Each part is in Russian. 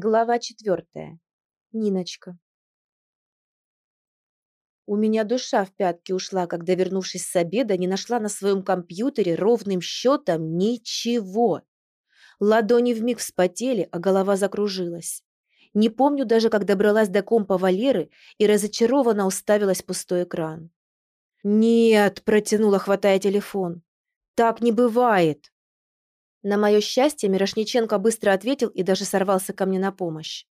Глава четвертая. Ниночка. У меня душа в пятки ушла, когда, вернувшись с обеда, не нашла на своем компьютере ровным счетом ничего. Ладони вмиг вспотели, а голова закружилась. Не помню даже, как добралась до компа Валеры и разочарованно уставилась в пустой экран. «Нет», — протянула, хватая телефон. «Так не бывает». На мое счастье, Мирошниченко быстро ответил и даже сорвался ко мне на помощь.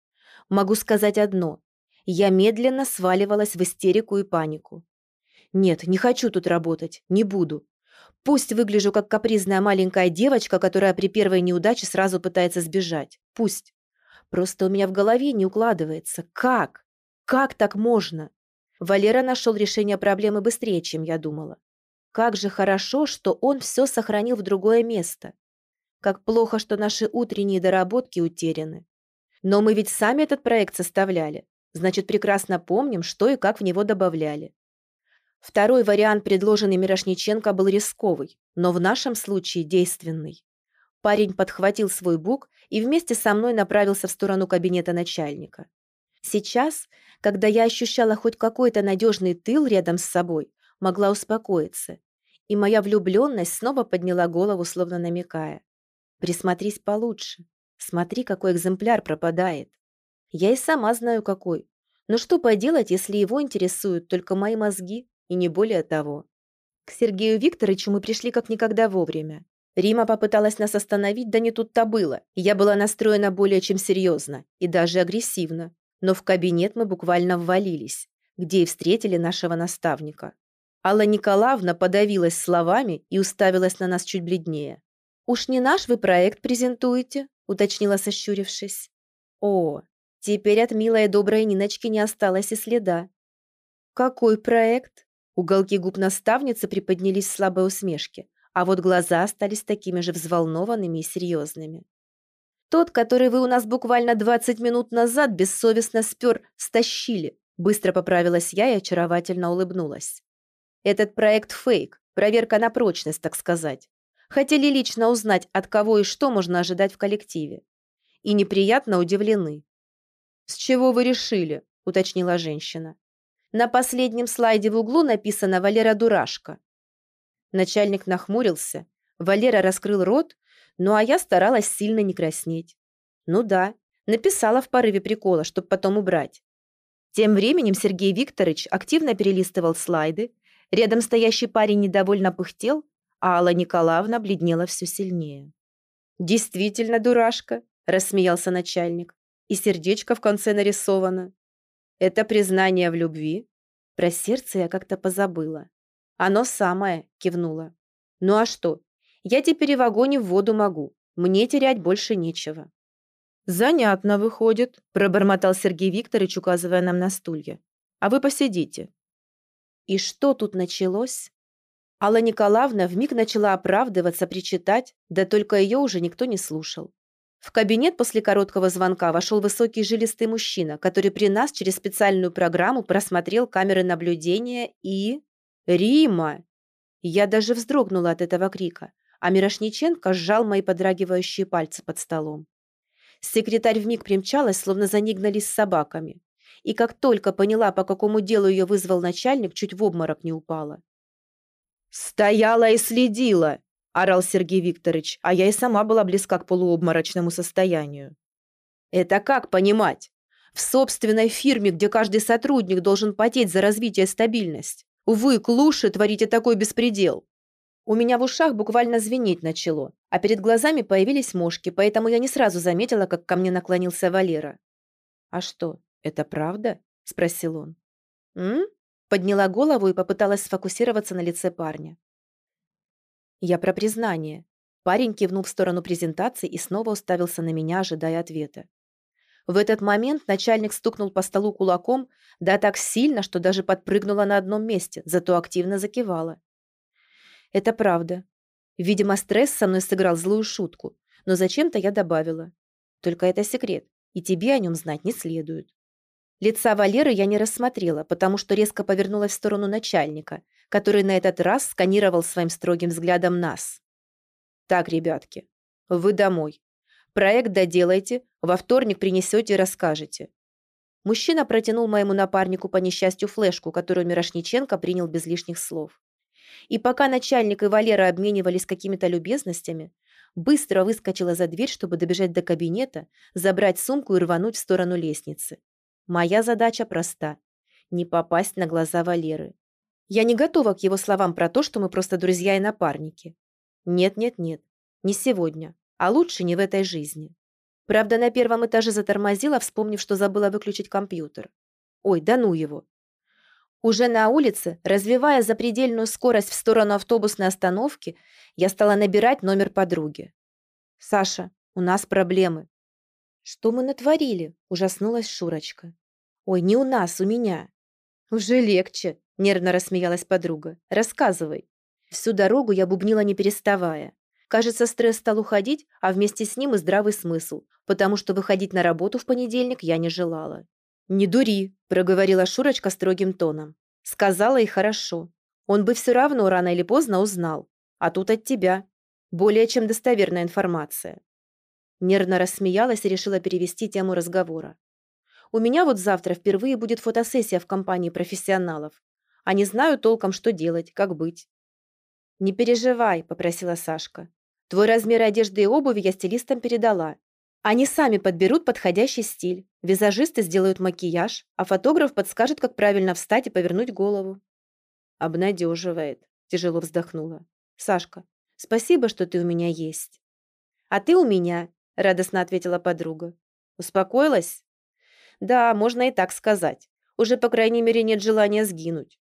Могу сказать одно. Я медленно сваливалась в истерику и панику. Нет, не хочу тут работать, не буду. Пусть выгляжу как капризная маленькая девочка, которая при первой неудаче сразу пытается сбежать. Пусть. Просто у меня в голове не укладывается. Как? Как так можно? Валера нашел решение проблемы быстрее, чем я думала. Как же хорошо, что он все сохранил в другое место. Как плохо, что наши утренние доработки утеряны. Но мы ведь сами этот проект составляли. Значит, прекрасно помним, что и как в него добавляли. Второй вариант, предложенный Мирошниченко, был рисковый, но в нашем случае действенный. Парень подхватил свой бук и вместе со мной направился в сторону кабинета начальника. Сейчас, когда я ощущала хоть какой-то надежный тыл рядом с собой, могла успокоиться, и моя влюбленность снова подняла голову, словно намекая. Присмотрись получше. Смотри, какой экземпляр пропадает. Я и сама знаю, какой. Но что поделать, если его интересуют только мои мозги, и не более того. К Сергею Викторовичу мы пришли как никогда вовремя. Рима попыталась нас остановить, да не тут-то было. Я была настроена более чем серьезно и даже агрессивно. Но в кабинет мы буквально ввалились, где и встретили нашего наставника. Алла Николаевна подавилась словами и уставилась на нас чуть бледнее. «Уж не наш вы проект презентуете?» – уточнила, сощурившись. «О, теперь от милой и доброй Ниночки не осталось и следа». «Какой проект?» Уголки губ наставницы приподнялись в слабой усмешке, а вот глаза остались такими же взволнованными и серьезными. «Тот, который вы у нас буквально 20 минут назад бессовестно спер, стащили», быстро поправилась я и очаровательно улыбнулась. «Этот проект фейк, проверка на прочность, так сказать. Хотели лично узнать, от кого и что можно ожидать в коллективе. И неприятно удивлены. «С чего вы решили?» – уточнила женщина. На последнем слайде в углу написано «Валера дурашка». Начальник нахмурился. Валера раскрыл рот, ну а я старалась сильно не краснеть. Ну да, написала в порыве прикола, чтобы потом убрать. Тем временем Сергей Викторович активно перелистывал слайды, рядом стоящий парень недовольно пыхтел, а Алла Николаевна бледнела все сильнее. «Действительно дурашка», – рассмеялся начальник. «И сердечко в конце нарисовано. Это признание в любви?» Про сердце я как-то позабыла. «Оно самое», – кивнула. «Ну а что? Я теперь и в огонь в воду могу. Мне терять больше нечего». «Занятно выходит», – пробормотал Сергей Викторович, указывая нам на стулья. «А вы посидите». И что тут началось? Алла Николаевна вмиг начала оправдываться, причитать, да только ее уже никто не слушал. В кабинет после короткого звонка вошел высокий жилистый мужчина, который при нас через специальную программу просмотрел камеры наблюдения и... «Рима!» Я даже вздрогнула от этого крика, а Мирошниченко сжал мои подрагивающие пальцы под столом. Секретарь вмиг примчалась, словно за с собаками. И как только поняла, по какому делу ее вызвал начальник, чуть в обморок не упала. «Стояла и следила!» – орал Сергей Викторович, а я и сама была близка к полуобморочному состоянию. «Это как понимать? В собственной фирме, где каждый сотрудник должен потеть за развитие и стабильность. Вы, клуши, творите такой беспредел!» У меня в ушах буквально звенеть начало, а перед глазами появились мошки, поэтому я не сразу заметила, как ко мне наклонился Валера. «А что, это правда?» – спросил он. «М? Подняла голову и попыталась сфокусироваться на лице парня. «Я про признание». Парень кивнул в сторону презентации и снова уставился на меня, ожидая ответа. В этот момент начальник стукнул по столу кулаком, да так сильно, что даже подпрыгнула на одном месте, зато активно закивала. Это правда. Видимо, стресс со мной сыграл злую шутку, но зачем-то я добавила. Только это секрет, и тебе о нем знать не следует. Лица Валеры я не рассмотрела, потому что резко повернулась в сторону начальника, который на этот раз сканировал своим строгим взглядом нас. «Так, ребятки, вы домой. Проект доделайте, во вторник принесете и расскажете». Мужчина протянул моему напарнику по несчастью флешку, которую Мирошниченко принял без лишних слов. И пока начальник и Валера обменивались какими-то любезностями, быстро выскочила за дверь, чтобы добежать до кабинета, забрать сумку и рвануть в сторону лестницы. Моя задача проста – не попасть на глаза Валеры. Я не готова к его словам про то, что мы просто друзья и напарники. Нет-нет-нет, не сегодня, а лучше не в этой жизни. Правда, на первом этаже затормозила, вспомнив, что забыла выключить компьютер. Ой, да ну его. Уже на улице, развивая запредельную скорость в сторону автобусной остановки, я стала набирать номер подруги. «Саша, у нас проблемы». «Что мы натворили?» – ужаснулась Шурочка. «Ой, не у нас, у меня». «Уже легче», – нервно рассмеялась подруга. «Рассказывай». Всю дорогу я бубнила не переставая. Кажется, стресс стал уходить, а вместе с ним и здравый смысл, потому что выходить на работу в понедельник я не желала. «Не дури», – проговорила Шурочка строгим тоном. «Сказала и хорошо. Он бы все равно рано или поздно узнал. А тут от тебя. Более чем достоверная информация». Нервно рассмеялась и решила перевести тему разговора. «У меня вот завтра впервые будет фотосессия в компании профессионалов. А не знаю толком, что делать, как быть». «Не переживай», – попросила Сашка. «Твой размер одежды и обуви я стилистам передала. Они сами подберут подходящий стиль. Визажисты сделают макияж, а фотограф подскажет, как правильно встать и повернуть голову». «Обнадеживает», – тяжело вздохнула. «Сашка, спасибо, что ты у меня есть». «А ты у меня», – радостно ответила подруга. «Успокоилась?» «Да, можно и так сказать. Уже, по крайней мере, нет желания сгинуть».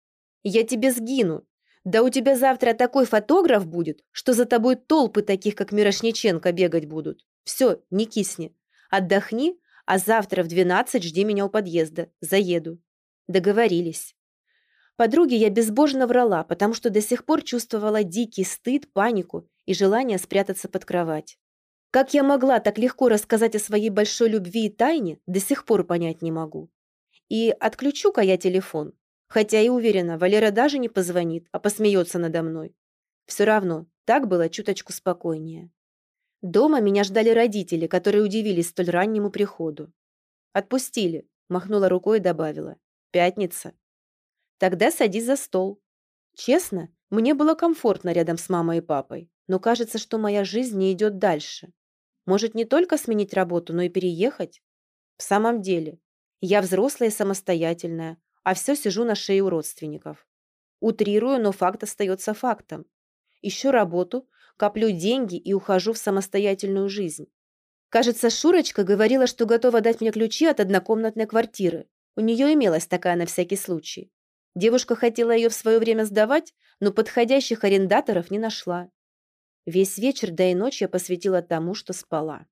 «Я тебе сгину», да у тебя завтра такой фотограф будет, что за тобой толпы таких, как Мирошниченко, бегать будут. Все, не кисни. Отдохни, а завтра в 12 жди меня у подъезда. Заеду. Договорились. Подруге я безбожно врала, потому что до сих пор чувствовала дикий стыд, панику и желание спрятаться под кровать. Как я могла так легко рассказать о своей большой любви и тайне, до сих пор понять не могу. И отключу-ка я телефон, Хотя и уверена, Валера даже не позвонит, а посмеется надо мной. Все равно, так было чуточку спокойнее. Дома меня ждали родители, которые удивились столь раннему приходу. «Отпустили», – махнула рукой и добавила. «Пятница». «Тогда садись за стол». Честно, мне было комфортно рядом с мамой и папой, но кажется, что моя жизнь не идет дальше. Может, не только сменить работу, но и переехать? В самом деле, я взрослая и самостоятельная, а все сижу на шее у родственников. Утрирую, но факт остается фактом. Ищу работу, коплю деньги и ухожу в самостоятельную жизнь. Кажется, Шурочка говорила, что готова дать мне ключи от однокомнатной квартиры. У нее имелась такая на всякий случай. Девушка хотела ее в свое время сдавать, но подходящих арендаторов не нашла. Весь вечер, да и ночь я посвятила тому, что спала.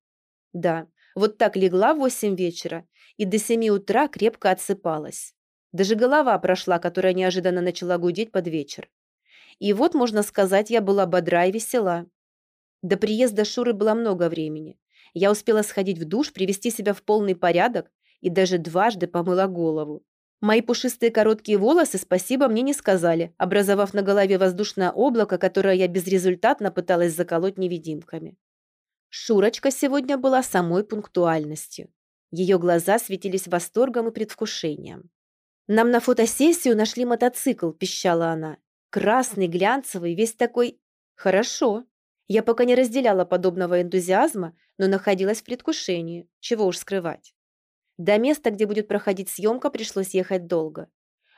Да, вот так легла в восемь вечера и до семи утра крепко отсыпалась. Даже голова прошла, которая неожиданно начала гудеть под вечер. И вот, можно сказать, я была бодра и весела. До приезда Шуры было много времени. Я успела сходить в душ, привести себя в полный порядок и даже дважды помыла голову. Мои пушистые короткие волосы спасибо мне не сказали, образовав на голове воздушное облако, которое я безрезультатно пыталась заколоть невидимками. Шурочка сегодня была самой пунктуальностью. Ее глаза светились восторгом и предвкушением. «Нам на фотосессию нашли мотоцикл», – пищала она. «Красный, глянцевый, весь такой...» «Хорошо». Я пока не разделяла подобного энтузиазма, но находилась в предвкушении. Чего уж скрывать. До места, где будет проходить съемка, пришлось ехать долго.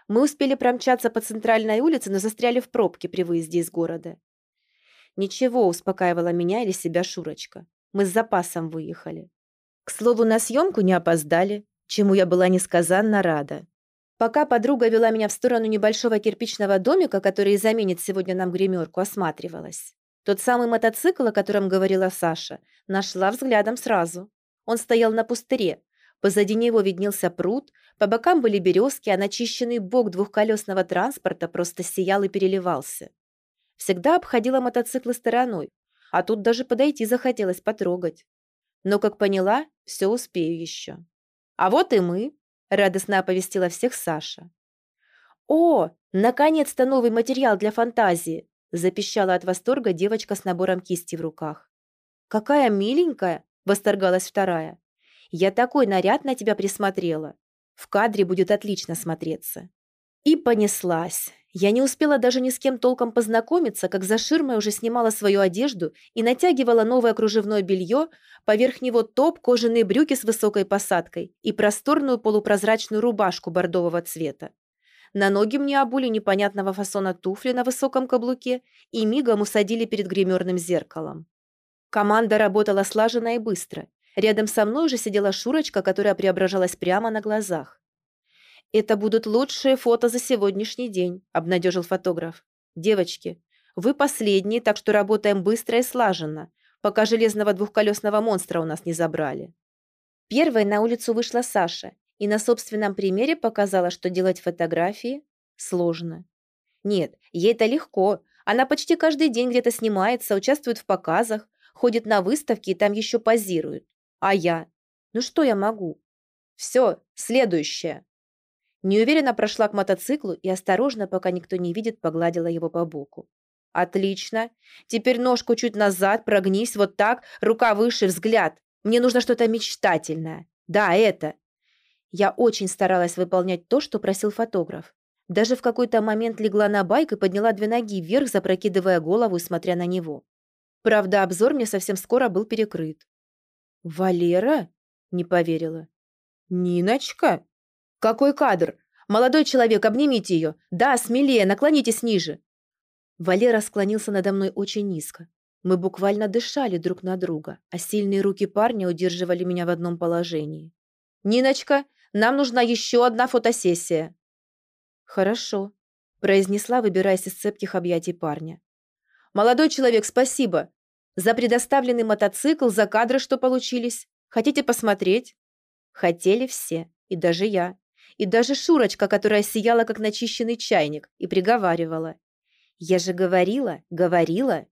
Мы успели промчаться по центральной улице, но застряли в пробке при выезде из города. Ничего, успокаивала меня или себя Шурочка. Мы с запасом выехали. К слову, на съемку не опоздали, чему я была несказанно рада. Пока подруга вела меня в сторону небольшого кирпичного домика, который заменит сегодня нам гримерку, осматривалась. Тот самый мотоцикл, о котором говорила Саша, нашла взглядом сразу. Он стоял на пустыре. Позади него виднелся пруд, по бокам были березки, а начищенный бок двухколесного транспорта просто сиял и переливался. Всегда обходила мотоциклы стороной, а тут даже подойти захотелось потрогать. Но, как поняла, все успею еще. А вот и мы, радостно оповестила всех Саша. «О, наконец-то новый материал для фантазии!» запищала от восторга девочка с набором кисти в руках. «Какая миленькая!» – восторгалась вторая. «Я такой наряд на тебя присмотрела. В кадре будет отлично смотреться». И понеслась. Я не успела даже ни с кем толком познакомиться, как за ширмой уже снимала свою одежду и натягивала новое кружевное белье, поверх него топ, кожаные брюки с высокой посадкой и просторную полупрозрачную рубашку бордового цвета. На ноги мне обули непонятного фасона туфли на высоком каблуке и мигом усадили перед гримерным зеркалом. Команда работала слаженно и быстро. Рядом со мной уже сидела Шурочка, которая преображалась прямо на глазах. «Это будут лучшие фото за сегодняшний день», – обнадежил фотограф. «Девочки, вы последние, так что работаем быстро и слаженно, пока железного двухколесного монстра у нас не забрали». Первой на улицу вышла Саша и на собственном примере показала, что делать фотографии сложно. Нет, ей это легко. Она почти каждый день где-то снимается, участвует в показах, ходит на выставки и там еще позирует. А я? Ну что я могу? Все, следующее. Неуверенно прошла к мотоциклу и осторожно, пока никто не видит, погладила его по боку. «Отлично. Теперь ножку чуть назад, прогнись, вот так, рука выше, взгляд. Мне нужно что-то мечтательное. Да, это». Я очень старалась выполнять то, что просил фотограф. Даже в какой-то момент легла на байк и подняла две ноги вверх, запрокидывая голову и смотря на него. Правда, обзор мне совсем скоро был перекрыт. «Валера?» – не поверила. «Ниночка?» «Какой кадр? Молодой человек, обнимите ее! Да, смелее, наклонитесь ниже!» Валера склонился надо мной очень низко. Мы буквально дышали друг на друга, а сильные руки парня удерживали меня в одном положении. «Ниночка, нам нужна еще одна фотосессия!» «Хорошо», – произнесла, выбираясь из цепких объятий парня. «Молодой человек, спасибо! За предоставленный мотоцикл, за кадры, что получились. Хотите посмотреть?» Хотели все, и даже я и даже Шурочка, которая сияла, как начищенный чайник, и приговаривала. «Я же говорила, говорила,